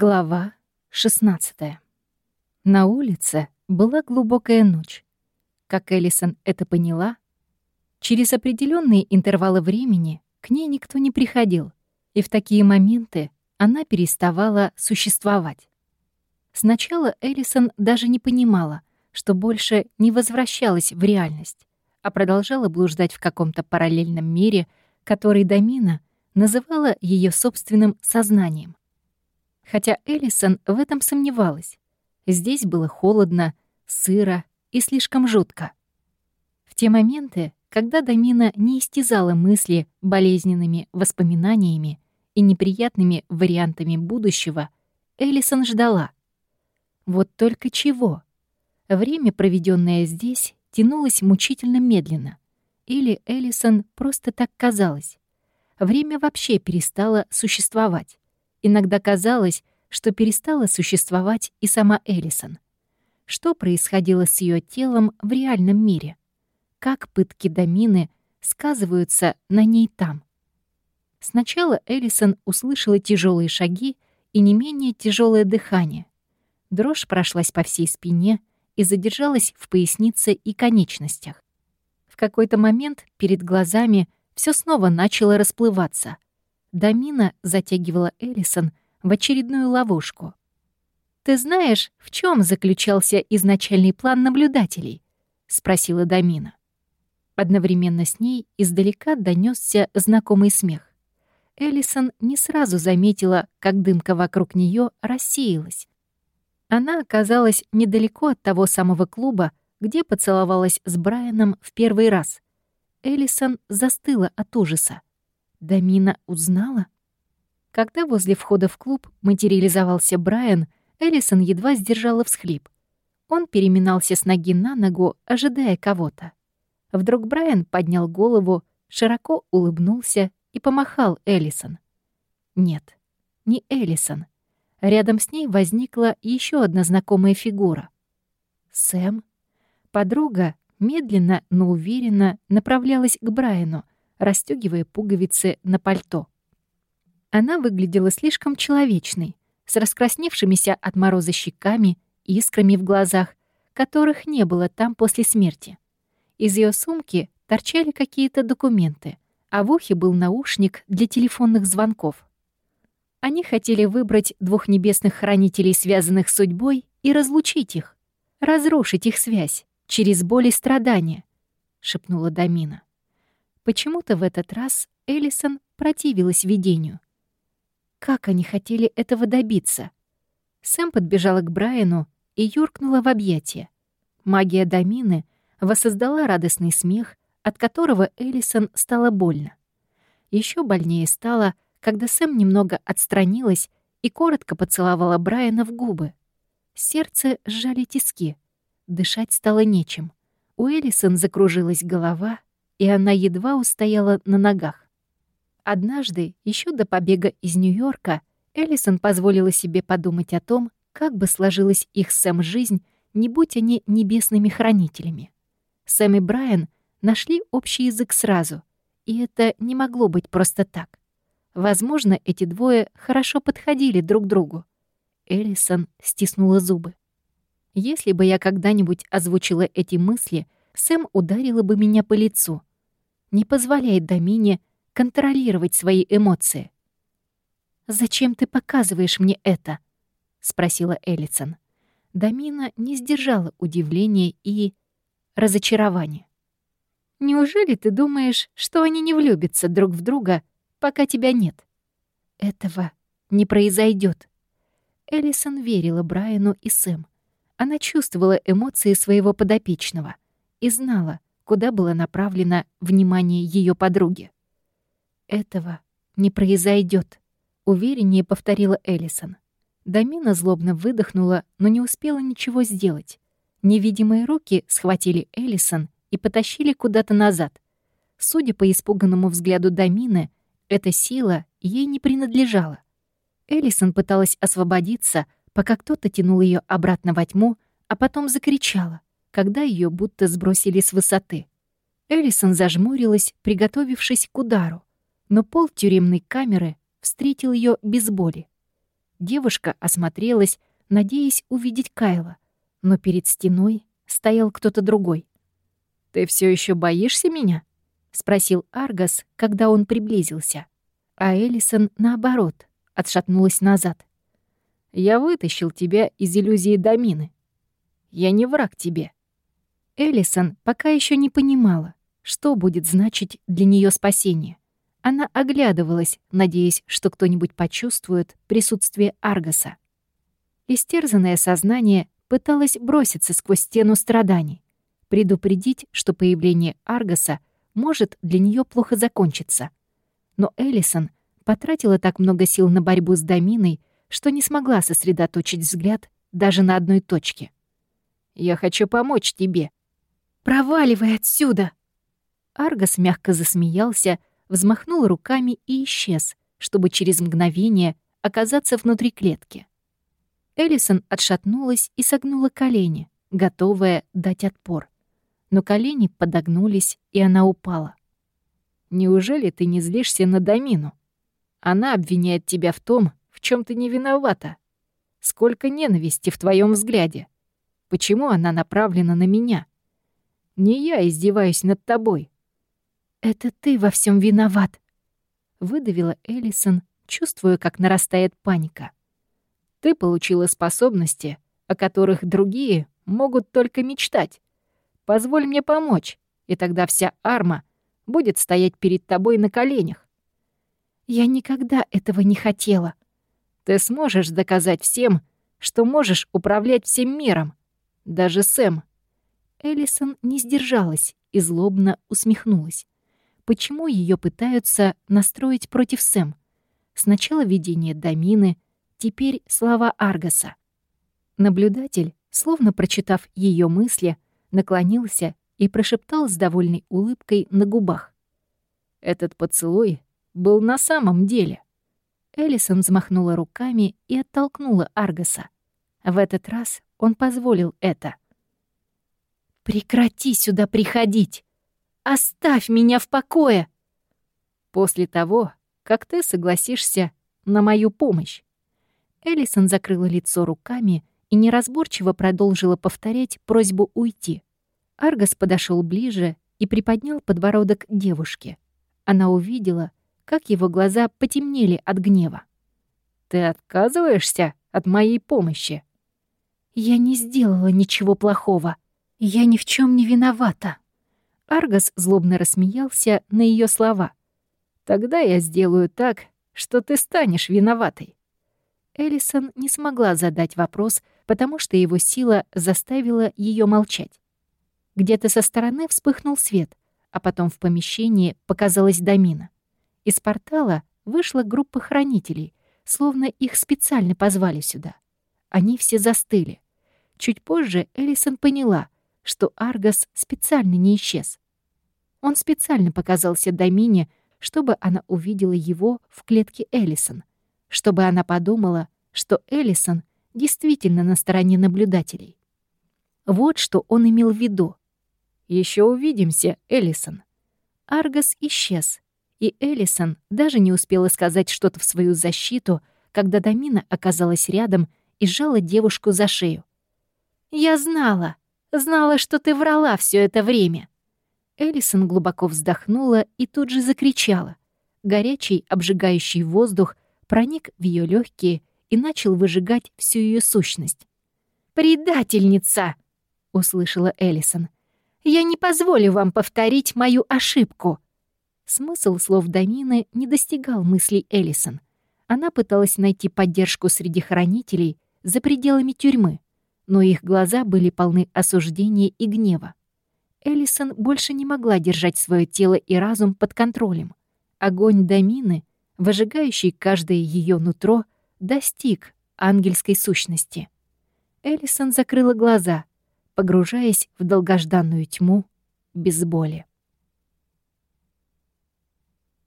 Глава 16. На улице была глубокая ночь. Как Эллисон это поняла, через определенные интервалы времени к ней никто не приходил, и в такие моменты она переставала существовать. Сначала Эллисон даже не понимала, что больше не возвращалась в реальность, а продолжала блуждать в каком-то параллельном мире, который Дамина называла ее собственным сознанием хотя Эллисон в этом сомневалась. Здесь было холодно, сыро и слишком жутко. В те моменты, когда Дамина не истязала мысли болезненными воспоминаниями и неприятными вариантами будущего, Эллисон ждала. Вот только чего? Время, проведенное здесь, тянулось мучительно медленно. Или Эллисон просто так казалось. Время вообще перестало существовать. Иногда казалось, что перестала существовать и сама Эллисон. Что происходило с ее телом в реальном мире? Как пытки Домины сказываются на ней там? Сначала Эллисон услышала тяжелые шаги и не менее тяжелое дыхание. Дрожь прошлась по всей спине и задержалась в пояснице и конечностях. В какой-то момент перед глазами все снова начало расплываться — Дамина затягивала Эллисон в очередную ловушку. «Ты знаешь, в чем заключался изначальный план наблюдателей?» — спросила Дамина. Одновременно с ней издалека донесся знакомый смех. Эллисон не сразу заметила, как дымка вокруг нее рассеялась. Она оказалась недалеко от того самого клуба, где поцеловалась с Брайаном в первый раз. Эллисон застыла от ужаса. Дамина узнала? Когда возле входа в клуб материализовался Брайан, Эллисон едва сдержала всхлип. Он переминался с ноги на ногу, ожидая кого-то. Вдруг Брайан поднял голову, широко улыбнулся и помахал Эллисон. Нет, не Эллисон. Рядом с ней возникла еще одна знакомая фигура. Сэм. Подруга медленно, но уверенно направлялась к Брайану, расстегивая пуговицы на пальто. Она выглядела слишком человечной, с раскрасневшимися от мороза щеками, искрами в глазах, которых не было там после смерти. Из ее сумки торчали какие-то документы, а в ухе был наушник для телефонных звонков. Они хотели выбрать двух небесных хранителей, связанных с судьбой, и разлучить их, разрушить их связь через боль и страдания, — шепнула Дамина. Почему-то в этот раз Эллисон противилась видению. Как они хотели этого добиться? Сэм подбежала к Брайану и юркнула в объятия. Магия Дамины воссоздала радостный смех, от которого Эллисон стало больно. Еще больнее стало, когда Сэм немного отстранилась и коротко поцеловала Брайана в губы. Сердце сжали тиски. Дышать стало нечем. У Эллисон закружилась голова, и она едва устояла на ногах. Однажды, еще до побега из Нью-Йорка, Эллисон позволила себе подумать о том, как бы сложилась их Сэм жизнь, не будь они небесными хранителями. Сэм и Брайан нашли общий язык сразу, и это не могло быть просто так. Возможно, эти двое хорошо подходили друг другу. Эллисон стиснула зубы. Если бы я когда-нибудь озвучила эти мысли, Сэм ударила бы меня по лицу — не позволяет Домине контролировать свои эмоции. «Зачем ты показываешь мне это?» — спросила Эллисон. Домина не сдержала удивления и разочарования. «Неужели ты думаешь, что они не влюбятся друг в друга, пока тебя нет?» «Этого не произойдет. Эллисон верила Брайану и Сэм. Она чувствовала эмоции своего подопечного и знала, куда было направлено внимание ее подруги. «Этого не произойдет, увереннее повторила Эллисон. Дамина злобно выдохнула, но не успела ничего сделать. Невидимые руки схватили Эллисон и потащили куда-то назад. Судя по испуганному взгляду Дамины, эта сила ей не принадлежала. Эллисон пыталась освободиться, пока кто-то тянул ее обратно во тьму, а потом закричала когда ее будто сбросили с высоты. Эллисон зажмурилась, приготовившись к удару, но пол тюремной камеры встретил ее без боли. Девушка осмотрелась, надеясь увидеть Кайла, но перед стеной стоял кто-то другой. «Ты все еще боишься меня?» — спросил Аргас, когда он приблизился. А Элисон, наоборот, отшатнулась назад. «Я вытащил тебя из иллюзии Домины. Я не враг тебе». Элисон пока еще не понимала, что будет значить для нее спасение. Она оглядывалась, надеясь, что кто-нибудь почувствует присутствие Аргаса. Истерзанное сознание пыталось броситься сквозь стену страданий, предупредить, что появление Аргаса может для нее плохо закончиться. Но Эллисон потратила так много сил на борьбу с Доминой, что не смогла сосредоточить взгляд даже на одной точке. «Я хочу помочь тебе». «Проваливай отсюда!» Аргас мягко засмеялся, взмахнул руками и исчез, чтобы через мгновение оказаться внутри клетки. Эллисон отшатнулась и согнула колени, готовая дать отпор. Но колени подогнулись, и она упала. «Неужели ты не злишься на Домину? Она обвиняет тебя в том, в чем ты не виновата. Сколько ненависти в твоем взгляде. Почему она направлена на меня? Не я издеваюсь над тобой». «Это ты во всем виноват», — выдавила Эллисон, чувствуя, как нарастает паника. Ты получила способности, о которых другие могут только мечтать. Позволь мне помочь, и тогда вся арма будет стоять перед тобой на коленях. Я никогда этого не хотела. Ты сможешь доказать всем, что можешь управлять всем миром. Даже Сэм. Эллисон не сдержалась и злобно усмехнулась. Почему ее пытаются настроить против Сэм? Сначала видение Дамины — Теперь слова Аргаса. Наблюдатель, словно прочитав ее мысли, наклонился и прошептал с довольной улыбкой на губах. Этот поцелуй был на самом деле. Элисон взмахнула руками и оттолкнула Аргаса. В этот раз он позволил это. «Прекрати сюда приходить! Оставь меня в покое!» «После того, как ты согласишься на мою помощь», Элисон закрыла лицо руками и неразборчиво продолжила повторять просьбу уйти. Аргас подошел ближе и приподнял подбородок девушки. Она увидела, как его глаза потемнели от гнева. «Ты отказываешься от моей помощи?» «Я не сделала ничего плохого. Я ни в чем не виновата». Аргас злобно рассмеялся на ее слова. «Тогда я сделаю так, что ты станешь виноватой». Эллисон не смогла задать вопрос, потому что его сила заставила ее молчать. Где-то со стороны вспыхнул свет, а потом в помещении показалась Домина. Из портала вышла группа хранителей, словно их специально позвали сюда. Они все застыли. Чуть позже Эллисон поняла, что Аргас специально не исчез. Он специально показался Домине, чтобы она увидела его в клетке Эллисон, чтобы она подумала, что Эллисон действительно на стороне наблюдателей. Вот что он имел в виду. Еще увидимся, Эллисон». Аргас исчез, и Эллисон даже не успела сказать что-то в свою защиту, когда Дамина оказалась рядом и сжала девушку за шею. «Я знала, знала, что ты врала все это время». Эллисон глубоко вздохнула и тут же закричала. Горячий, обжигающий воздух проник в ее легкие и начал выжигать всю ее сущность. «Предательница!» — услышала Эллисон. «Я не позволю вам повторить мою ошибку!» Смысл слов Дамины не достигал мыслей Эллисон. Она пыталась найти поддержку среди хранителей за пределами тюрьмы, но их глаза были полны осуждения и гнева. Эллисон больше не могла держать свое тело и разум под контролем. Огонь Дамины, выжигающий каждое ее нутро, достиг ангельской сущности. Эллисон закрыла глаза, погружаясь в долгожданную тьму без боли.